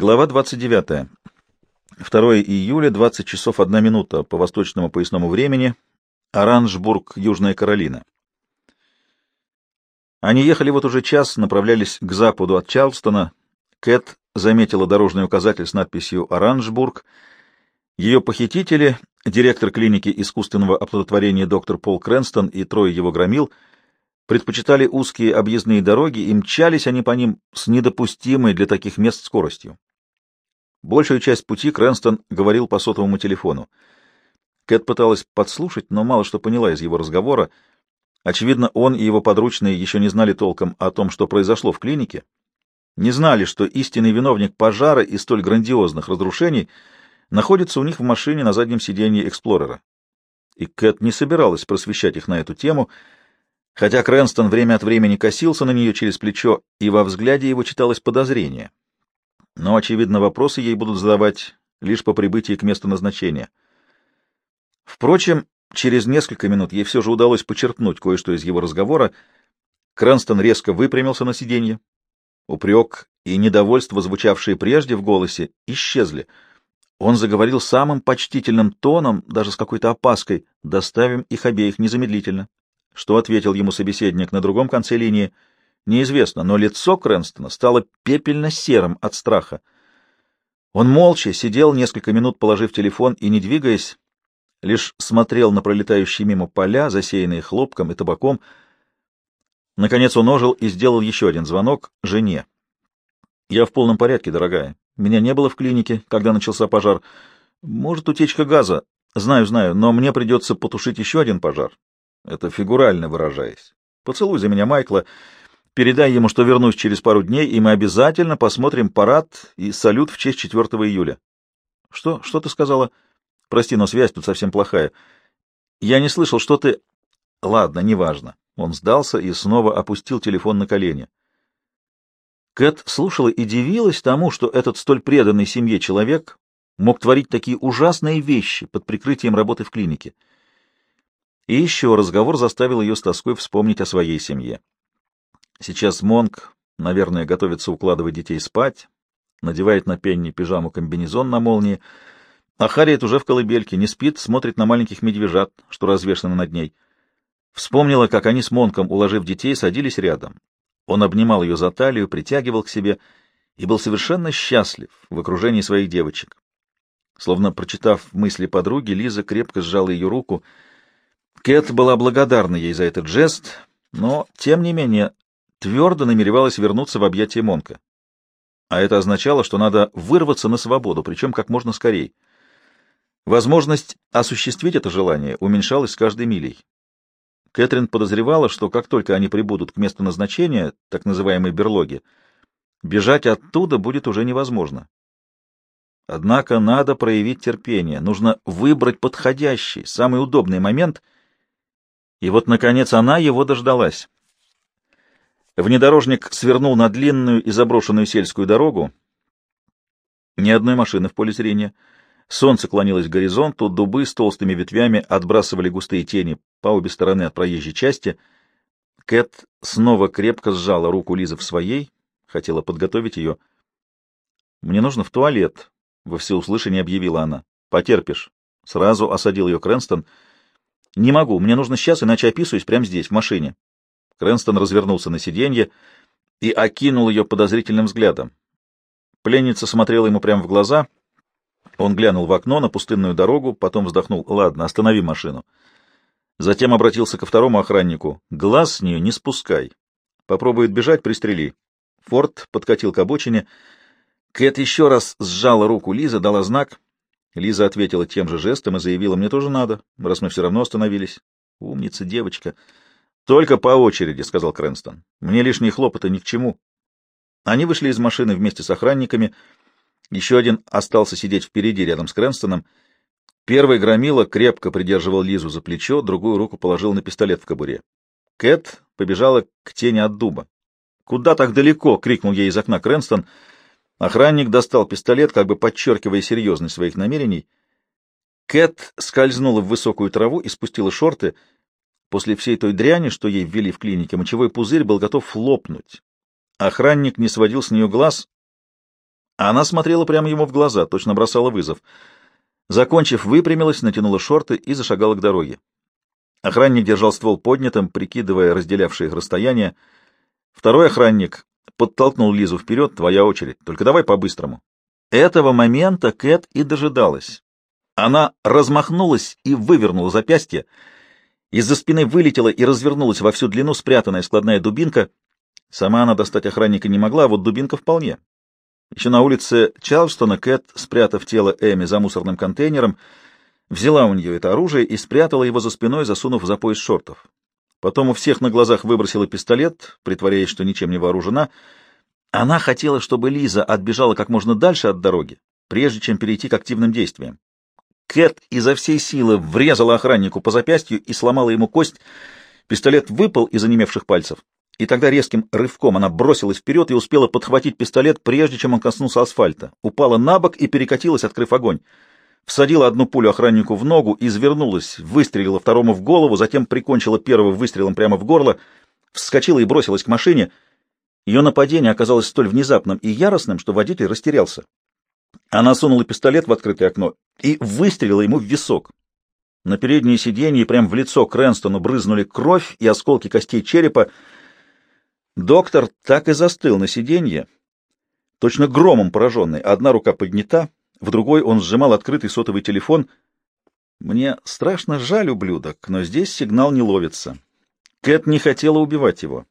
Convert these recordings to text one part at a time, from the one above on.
Глава 29. 2 июля, 20 часов 1 минута по восточному поясному времени. Оранжбург, Южная Каролина. Они ехали вот уже час, направлялись к западу от Чарльстона. Кэт заметила дорожный указатель с надписью «Оранжбург». Ее похитители, директор клиники искусственного оплодотворения доктор Пол Крэнстон и трое его громил, предпочитали узкие объездные дороги, и мчались они по ним с недопустимой для таких мест скоростью. Большую часть пути Крэнстон говорил по сотовому телефону. Кэт пыталась подслушать, но мало что поняла из его разговора. Очевидно, он и его подручные еще не знали толком о том, что произошло в клинике, не знали, что истинный виновник пожара и столь грандиозных разрушений находится у них в машине на заднем сиденье Эксплорера. И Кэт не собиралась просвещать их на эту тему, хотя Крэнстон время от времени косился на нее через плечо, и во взгляде его читалось подозрение но, очевидно, вопросы ей будут задавать лишь по прибытии к месту назначения. Впрочем, через несколько минут ей все же удалось почерпнуть кое-что из его разговора. Крэнстон резко выпрямился на сиденье. Упрек и недовольство, звучавшие прежде в голосе, исчезли. Он заговорил самым почтительным тоном, даже с какой-то опаской. «Доставим их обеих незамедлительно». Что ответил ему собеседник на другом конце линии — неизвестно, но лицо Крэнстона стало пепельно-серым от страха. Он молча сидел несколько минут, положив телефон и, не двигаясь, лишь смотрел на пролетающие мимо поля, засеянные хлопком и табаком. Наконец он ожил и сделал еще один звонок жене. «Я в полном порядке, дорогая. Меня не было в клинике, когда начался пожар. Может, утечка газа. Знаю, знаю, но мне придется потушить еще один пожар. Это фигурально выражаясь. Поцелуй за меня Майкла. Передай ему, что вернусь через пару дней, и мы обязательно посмотрим парад и салют в честь 4 июля. — Что? Что ты сказала? — Прости, но связь тут совсем плохая. — Я не слышал, что ты... — Ладно, неважно. Он сдался и снова опустил телефон на колени. Кэт слушала и дивилась тому, что этот столь преданный семье человек мог творить такие ужасные вещи под прикрытием работы в клинике. И еще разговор заставил ее с тоской вспомнить о своей семье. Сейчас Монк, наверное, готовится укладывать детей спать, надевает на Пенни пижаму-комбинезон на молнии, а Харриет уже в колыбельке, не спит, смотрит на маленьких медвежат, что развешаны над ней. Вспомнила, как они с Монком, уложив детей, садились рядом. Он обнимал ее за талию, притягивал к себе и был совершенно счастлив в окружении своих девочек. Словно прочитав мысли подруги, Лиза крепко сжала ее руку. Кэт была благодарна ей за этот жест, но, тем не менее, твердо намеревалась вернуться в объятия Монка. А это означало, что надо вырваться на свободу, причем как можно скорее. Возможность осуществить это желание уменьшалась с каждой милей. Кэтрин подозревала, что как только они прибудут к месту назначения, так называемой берлоги, бежать оттуда будет уже невозможно. Однако надо проявить терпение, нужно выбрать подходящий, самый удобный момент, и вот, наконец, она его дождалась. Внедорожник свернул на длинную и заброшенную сельскую дорогу. Ни одной машины в поле зрения. Солнце клонилось к горизонту, дубы с толстыми ветвями отбрасывали густые тени по обе стороны от проезжей части. Кэт снова крепко сжала руку Лизы в своей, хотела подготовить ее. «Мне нужно в туалет», — во всеуслышание объявила она. «Потерпишь». Сразу осадил ее Крэнстон. «Не могу, мне нужно сейчас, иначе описываюсь прямо здесь, в машине». Крэнстон развернулся на сиденье и окинул ее подозрительным взглядом. Пленница смотрела ему прямо в глаза. Он глянул в окно на пустынную дорогу, потом вздохнул. «Ладно, останови машину». Затем обратился ко второму охраннику. «Глаз с нее не спускай. Попробует бежать, пристрели». Форд подкатил к обочине. Кэт еще раз сжала руку Лизы, дала знак. Лиза ответила тем же жестом и заявила, «Мне тоже надо, раз мы все равно остановились». «Умница девочка». Только по очереди, сказал Крэнстон. Мне лишние хлопоты ни к чему. Они вышли из машины вместе с охранниками. Еще один остался сидеть впереди, рядом с Крэнстоном. Первый громила крепко придерживал Лизу за плечо, другую руку положил на пистолет в кобуре. Кэт побежала к тени от дуба. «Куда так далеко?» — крикнул ей из окна Крэнстон. Охранник достал пистолет, как бы подчеркивая серьезность своих намерений. Кэт скользнула в высокую траву и спустила шорты — После всей той дряни, что ей ввели в клинике, мочевой пузырь был готов лопнуть. Охранник не сводил с нее глаз. Она смотрела прямо ему в глаза, точно бросала вызов. Закончив, выпрямилась, натянула шорты и зашагала к дороге. Охранник держал ствол поднятым, прикидывая разделявшие их расстояние. Второй охранник подтолкнул Лизу вперед. «Твоя очередь. Только давай по-быстрому». Этого момента Кэт и дожидалась. Она размахнулась и вывернула запястье. Из-за спины вылетела и развернулась во всю длину спрятанная складная дубинка. Сама она достать охранника не могла, а вот дубинка вполне. Еще на улице Чарльстона Кэт, спрятав тело Эми за мусорным контейнером, взяла у нее это оружие и спрятала его за спиной, засунув за пояс шортов. Потом у всех на глазах выбросила пистолет, притворяясь, что ничем не вооружена. Она хотела, чтобы Лиза отбежала как можно дальше от дороги, прежде чем перейти к активным действиям. Кэт изо всей силы врезала охраннику по запястью и сломала ему кость. Пистолет выпал из онемевших пальцев. И тогда резким рывком она бросилась вперед и успела подхватить пистолет, прежде чем он коснулся асфальта. Упала на бок и перекатилась, открыв огонь. Всадила одну пулю охраннику в ногу, извернулась, выстрелила второму в голову, затем прикончила первого выстрелом прямо в горло, вскочила и бросилась к машине. Ее нападение оказалось столь внезапным и яростным, что водитель растерялся. Она сунула пистолет в открытое окно и выстрелила ему в висок. На переднее сиденье прямо в лицо Крэнстону брызнули кровь и осколки костей черепа, Доктор так и застыл на сиденье, точно громом пораженный. Одна рука поднята, в другой он сжимал открытый сотовый телефон. Мне страшно жаль ублюдок, но здесь сигнал не ловится. Кэт не хотела убивать его.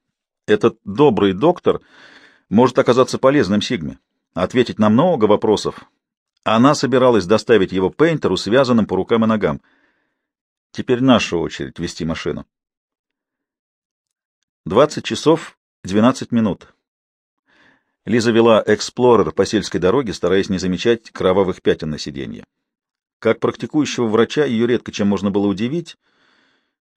Этот добрый доктор может оказаться полезным Сигме, ответить на много вопросов. Она собиралась доставить его Пейнтеру, связанным по рукам и ногам. Теперь наша очередь вести машину. Двадцать часов 12 минут. Лиза вела «Эксплорер» по сельской дороге, стараясь не замечать кровавых пятен на сиденье. Как практикующего врача ее редко чем можно было удивить,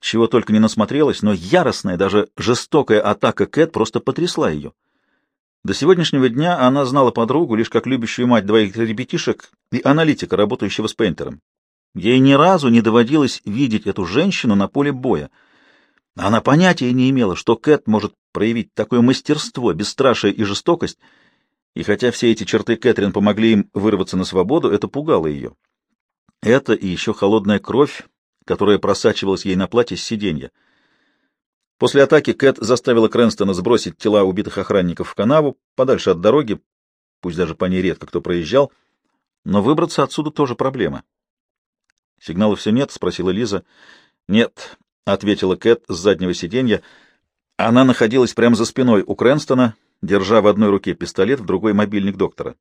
чего только не насмотрелась, но яростная, даже жестокая атака Кэт просто потрясла ее. До сегодняшнего дня она знала подругу лишь как любящую мать двоих ребятишек и аналитика, работающего с Пейнтером. Ей ни разу не доводилось видеть эту женщину на поле боя — она понятия не имела, что Кэт может проявить такое мастерство, бесстрашие и жестокость, и хотя все эти черты Кэтрин помогли им вырваться на свободу, это пугало ее. Это и еще холодная кровь, которая просачивалась ей на платье с сиденья. После атаки Кэт заставила Крэнстона сбросить тела убитых охранников в канаву, подальше от дороги, пусть даже по ней редко кто проезжал, но выбраться отсюда тоже проблема. «Сигнала все нет?» — спросила Лиза. «Нет, — ответила Кэт с заднего сиденья. Она находилась прямо за спиной у Крэнстона, держа в одной руке пистолет, в другой — мобильник доктора.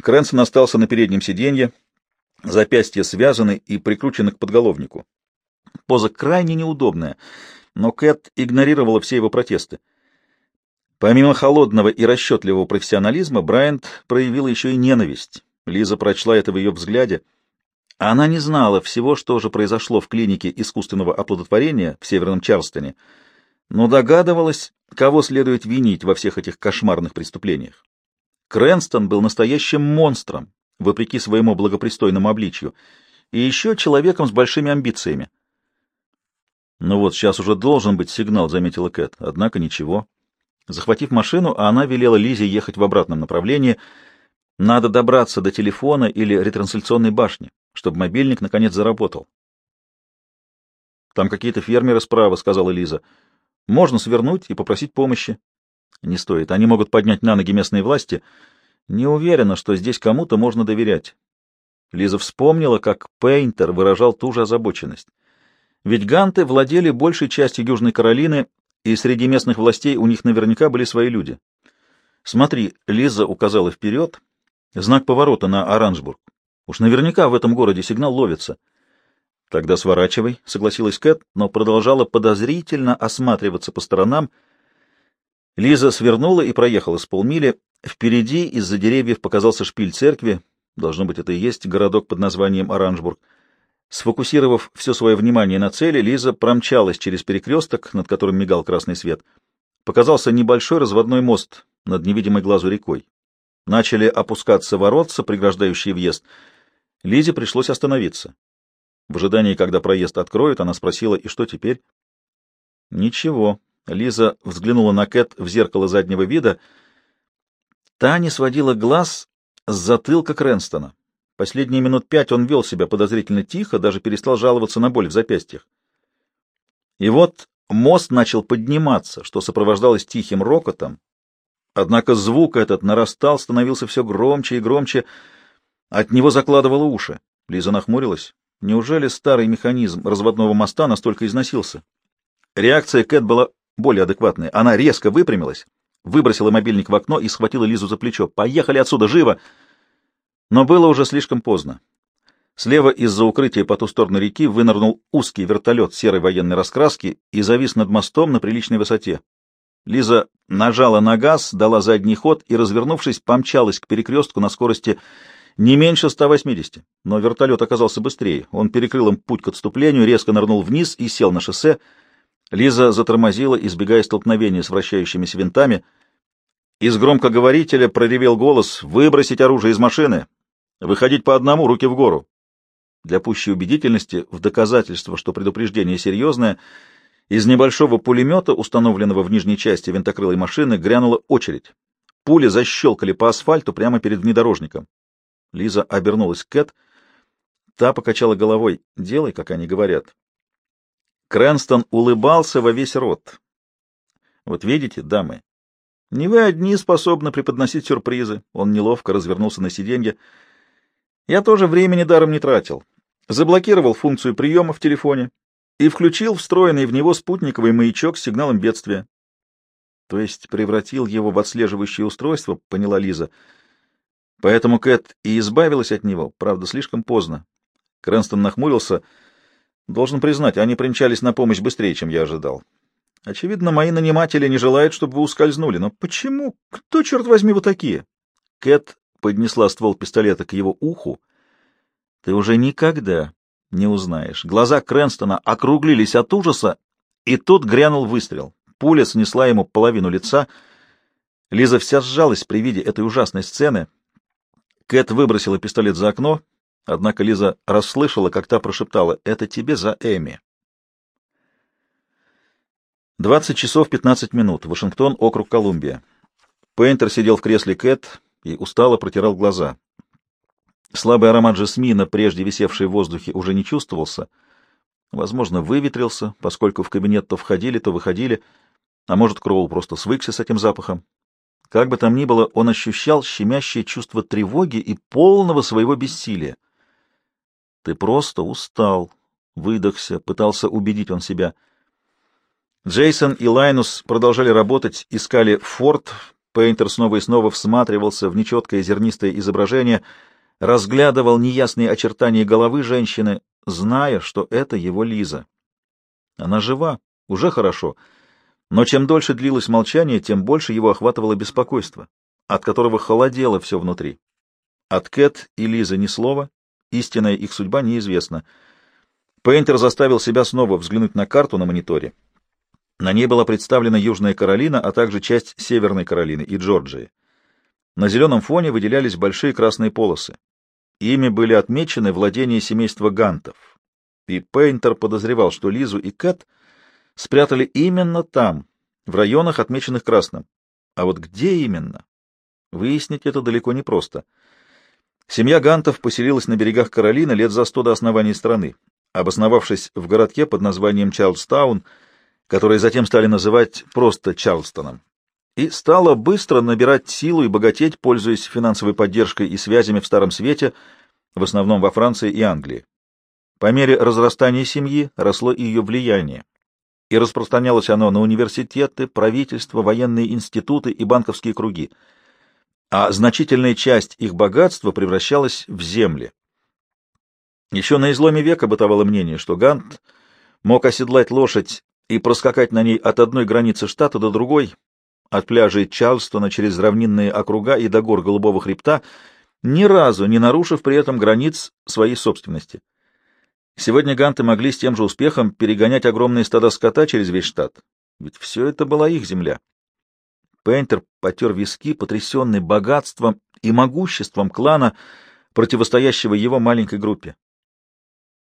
Крэнстон остался на переднем сиденье, запястья связаны и прикручены к подголовнику. Поза крайне неудобная, но Кэт игнорировала все его протесты. Помимо холодного и расчетливого профессионализма, Брайант проявила еще и ненависть. Лиза прочла это в ее взгляде — она не знала всего, что же произошло в клинике искусственного оплодотворения в Северном Чарльстоне, но догадывалась, кого следует винить во всех этих кошмарных преступлениях. Крэнстон был настоящим монстром, вопреки своему благопристойному обличью, и еще человеком с большими амбициями. «Ну вот, сейчас уже должен быть сигнал», — заметила Кэт. Однако ничего. Захватив машину, она велела Лизе ехать в обратном направлении. Надо добраться до телефона или ретрансляционной башни чтобы мобильник наконец заработал. «Там какие-то фермеры справа», — сказала Лиза. «Можно свернуть и попросить помощи». «Не стоит. Они могут поднять на ноги местные власти. Не уверена, что здесь кому-то можно доверять». Лиза вспомнила, как Пейнтер выражал ту же озабоченность. Ведь ганты владели большей частью Южной Каролины, и среди местных властей у них наверняка были свои люди. «Смотри», — Лиза указала вперед, знак поворота на Оранжбург. Уж наверняка в этом городе сигнал ловится. Тогда сворачивай, согласилась Кэт, но продолжала подозрительно осматриваться по сторонам. Лиза свернула и проехала с полмили. Впереди из-за деревьев показался шпиль церкви. Должно быть, это и есть городок под названием Оранжбург. Сфокусировав все свое внимание на цели, Лиза промчалась через перекресток, над которым мигал красный свет. Показался небольшой разводной мост над невидимой глазу рекой. Начали опускаться воротца, преграждающие въезд — Лизе пришлось остановиться. В ожидании, когда проезд откроют, она спросила, и что теперь? Ничего. Лиза взглянула на Кэт в зеркало заднего вида. Та не сводила глаз с затылка Крэнстона. Последние минут пять он вел себя подозрительно тихо, даже перестал жаловаться на боль в запястьях. И вот мост начал подниматься, что сопровождалось тихим рокотом. Однако звук этот нарастал, становился все громче и громче. От него закладывало уши. Лиза нахмурилась. Неужели старый механизм разводного моста настолько износился? Реакция Кэт была более адекватная. Она резко выпрямилась, выбросила мобильник в окно и схватила Лизу за плечо. «Поехали отсюда, живо!» Но было уже слишком поздно. Слева из-за укрытия по ту сторону реки вынырнул узкий вертолет серой военной раскраски и завис над мостом на приличной высоте. Лиза нажала на газ, дала задний ход и, развернувшись, помчалась к перекрестку на скорости не меньше 180. Но вертолет оказался быстрее. Он перекрыл им путь к отступлению, резко нырнул вниз и сел на шоссе. Лиза затормозила, избегая столкновения с вращающимися винтами. Из громкоговорителя проревел голос «Выбросить оружие из машины! Выходить по одному, руки в гору!» Для пущей убедительности, в доказательство, что предупреждение серьезное, из небольшого пулемета, установленного в нижней части винтокрылой машины, грянула очередь. Пули защелкали по асфальту прямо перед внедорожником. Лиза обернулась к Кэт. Та покачала головой. «Делай, как они говорят». Крэнстон улыбался во весь рот. «Вот видите, дамы, не вы одни способны преподносить сюрпризы». Он неловко развернулся на сиденье. «Я тоже времени даром не тратил. Заблокировал функцию приема в телефоне и включил встроенный в него спутниковый маячок с сигналом бедствия. То есть превратил его в отслеживающее устройство, поняла Лиза. Поэтому Кэт и избавилась от него, правда, слишком поздно. Крэнстон нахмурился. Должен признать, они примчались на помощь быстрее, чем я ожидал. Очевидно, мои наниматели не желают, чтобы вы ускользнули. Но почему? Кто, черт возьми, вы такие? Кэт поднесла ствол пистолета к его уху. Ты уже никогда не узнаешь. Глаза Крэнстона округлились от ужаса, и тут грянул выстрел. Пуля снесла ему половину лица. Лиза вся сжалась при виде этой ужасной сцены. Кэт выбросила пистолет за окно, однако Лиза расслышала, как та прошептала «Это тебе за Эми». 20 часов 15 минут. Вашингтон, округ Колумбия. Пейнтер сидел в кресле Кэт и устало протирал глаза. Слабый аромат жасмина, прежде висевший в воздухе, уже не чувствовался. Возможно, выветрился, поскольку в кабинет то входили, то выходили, а может, Кроул просто свыкся с этим запахом. Как бы там ни было, он ощущал щемящее чувство тревоги и полного своего бессилия. «Ты просто устал», — выдохся, пытался убедить он себя. Джейсон и Лайнус продолжали работать, искали форт. Пейнтер снова и снова всматривался в нечеткое зернистое изображение, разглядывал неясные очертания головы женщины, зная, что это его Лиза. Она жива, уже хорошо — но чем дольше длилось молчание, тем больше его охватывало беспокойство, от которого холодело все внутри. От Кэт и Лизы ни слова, истинная их судьба неизвестна. Пейнтер заставил себя снова взглянуть на карту на мониторе. На ней была представлена Южная Каролина, а также часть Северной Каролины и Джорджии. На зеленом фоне выделялись большие красные полосы. Ими были отмечены владения семейства Гантов. И Пейнтер подозревал, что Лизу и Кэт — спрятали именно там, в районах, отмеченных красным. А вот где именно? Выяснить это далеко не просто. Семья Гантов поселилась на берегах Каролины лет за сто до основания страны, обосновавшись в городке под названием Чарльстаун, который затем стали называть просто Чарльстоном, и стала быстро набирать силу и богатеть, пользуясь финансовой поддержкой и связями в Старом Свете, в основном во Франции и Англии. По мере разрастания семьи росло и ее влияние и распространялось оно на университеты, правительства, военные институты и банковские круги, а значительная часть их богатства превращалась в земли. Еще на изломе века бытовало мнение, что Гант мог оседлать лошадь и проскакать на ней от одной границы штата до другой, от пляжей Чарльстона через равнинные округа и до гор Голубого хребта, ни разу не нарушив при этом границ своей собственности. Сегодня ганты могли с тем же успехом перегонять огромные стада скота через весь штат, ведь все это была их земля. Пейнтер потер виски, потрясенный богатством и могуществом клана, противостоящего его маленькой группе.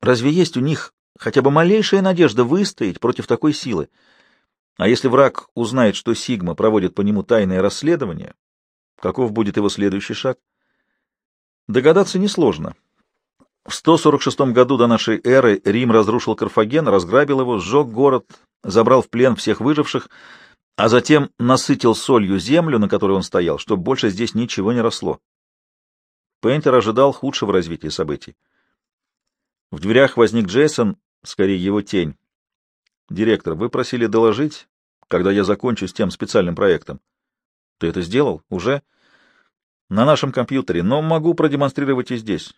Разве есть у них хотя бы малейшая надежда выстоять против такой силы? А если враг узнает, что Сигма проводит по нему тайное расследование, Каков будет его следующий шаг? Догадаться несложно. В 146 году до нашей эры Рим разрушил Карфаген, разграбил его, сжег город, забрал в плен всех выживших, а затем насытил солью землю, на которой он стоял, чтобы больше здесь ничего не росло. Пейнтер ожидал худшего развития событий. В дверях возник Джейсон, скорее его тень. «Директор, вы просили доложить, когда я закончу с тем специальным проектом». «Ты это сделал? Уже?» «На нашем компьютере, но могу продемонстрировать и здесь».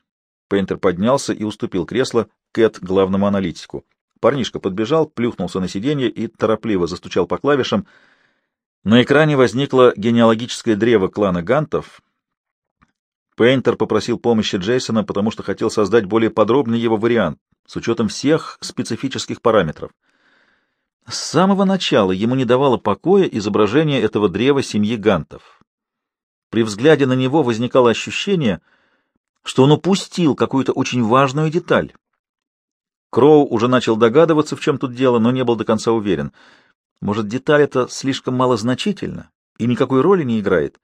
Пейнтер поднялся и уступил кресло Кэт главному аналитику. Парнишка подбежал, плюхнулся на сиденье и торопливо застучал по клавишам. На экране возникло генеалогическое древо клана Гантов. Пейнтер попросил помощи Джейсона, потому что хотел создать более подробный его вариант, с учетом всех специфических параметров. С самого начала ему не давало покоя изображение этого древа семьи Гантов. При взгляде на него возникало ощущение, что он упустил какую-то очень важную деталь. Кроу уже начал догадываться, в чем тут дело, но не был до конца уверен. Может, деталь эта слишком малозначительна и никакой роли не играет?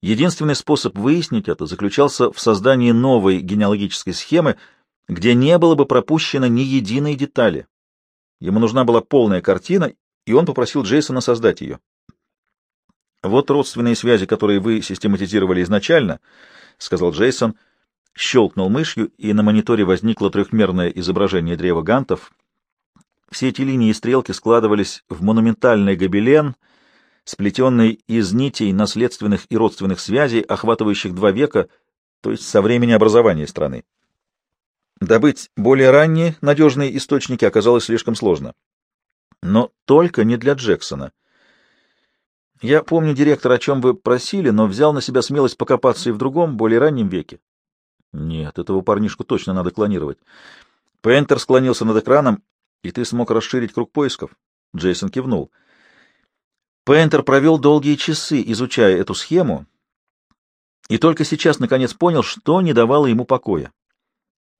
Единственный способ выяснить это заключался в создании новой генеалогической схемы, где не было бы пропущено ни единой детали. Ему нужна была полная картина, и он попросил Джейсона создать ее. «Вот родственные связи, которые вы систематизировали изначально», — сказал Джейсон, — щелкнул мышью, и на мониторе возникло трехмерное изображение древа гантов. Все эти линии и стрелки складывались в монументальный гобелен, сплетенный из нитей наследственных и родственных связей, охватывающих два века, то есть со времени образования страны. Добыть более ранние надежные источники оказалось слишком сложно. Но только не для Джексона. Я помню, директор, о чем вы просили, но взял на себя смелость покопаться и в другом, более раннем веке. Нет, этого парнишку точно надо клонировать. Пентер склонился над экраном, и ты смог расширить круг поисков. Джейсон кивнул. Пентер провел долгие часы, изучая эту схему, и только сейчас наконец понял, что не давало ему покоя.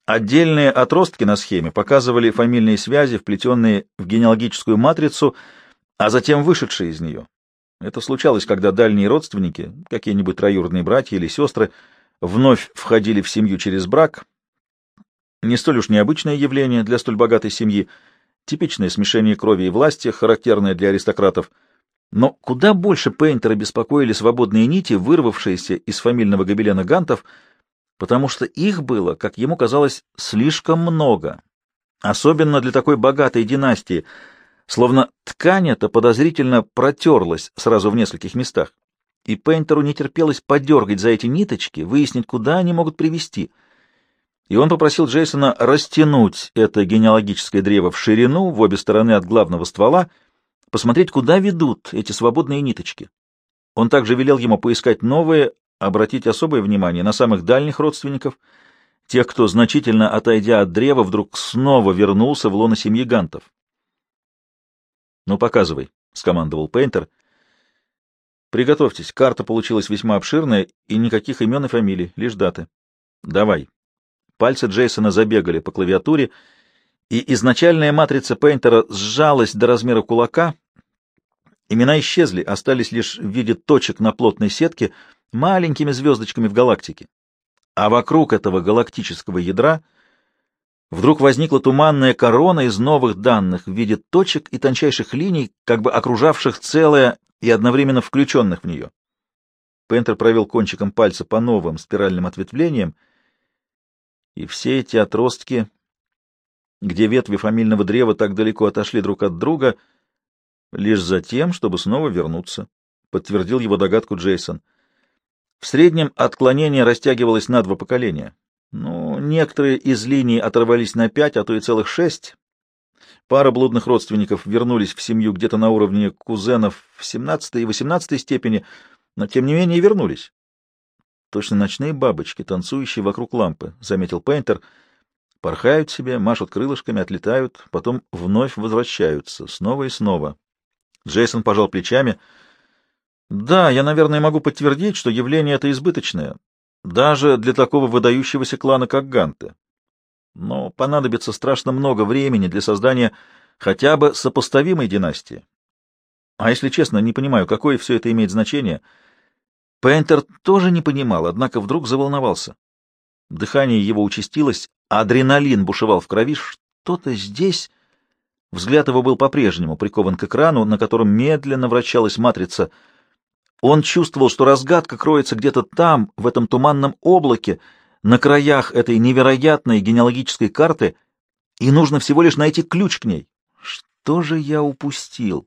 Отдельные отростки на схеме показывали фамильные связи, вплетенные в генеалогическую матрицу, а затем вышедшие из нее. Это случалось, когда дальние родственники, какие-нибудь троюродные братья или сестры, вновь входили в семью через брак. Не столь уж необычное явление для столь богатой семьи, типичное смешение крови и власти, характерное для аристократов. Но куда больше Пейнтера беспокоили свободные нити, вырвавшиеся из фамильного гобелена гантов, потому что их было, как ему казалось, слишком много. Особенно для такой богатой династии, словно ткань эта подозрительно протерлась сразу в нескольких местах и Пейнтеру не терпелось подергать за эти ниточки, выяснить, куда они могут привести. И он попросил Джейсона растянуть это генеалогическое древо в ширину, в обе стороны от главного ствола, посмотреть, куда ведут эти свободные ниточки. Он также велел ему поискать новые, обратить особое внимание на самых дальних родственников, тех, кто, значительно отойдя от древа, вдруг снова вернулся в лоно семьи Гантов. «Ну, показывай», — скомандовал Пейнтер, — Приготовьтесь, карта получилась весьма обширная, и никаких имен и фамилий, лишь даты. Давай. Пальцы Джейсона забегали по клавиатуре, и изначальная матрица Пейнтера сжалась до размера кулака. Имена исчезли, остались лишь в виде точек на плотной сетке, маленькими звездочками в галактике. А вокруг этого галактического ядра вдруг возникла туманная корона из новых данных в виде точек и тончайших линий, как бы окружавших целое и одновременно включенных в нее. Пентер провел кончиком пальца по новым спиральным ответвлениям, и все эти отростки, где ветви фамильного древа так далеко отошли друг от друга, лишь за тем, чтобы снова вернуться, — подтвердил его догадку Джейсон. В среднем отклонение растягивалось на два поколения. но некоторые из линий оторвались на пять, а то и целых шесть, Пара блудных родственников вернулись в семью где-то на уровне кузенов в 17 и 18 степени, но тем не менее вернулись. Точно ночные бабочки, танцующие вокруг лампы, — заметил Пейнтер. Порхают себе, машут крылышками, отлетают, потом вновь возвращаются, снова и снова. Джейсон пожал плечами. Да, я, наверное, могу подтвердить, что явление это избыточное, даже для такого выдающегося клана, как Ганты но понадобится страшно много времени для создания хотя бы сопоставимой династии. А если честно, не понимаю, какое все это имеет значение. Пейнтер тоже не понимал, однако вдруг заволновался. Дыхание его участилось, адреналин бушевал в крови. Что-то здесь... Взгляд его был по-прежнему прикован к экрану, на котором медленно вращалась матрица. Он чувствовал, что разгадка кроется где-то там, в этом туманном облаке, на краях этой невероятной генеалогической карты, и нужно всего лишь найти ключ к ней. Что же я упустил?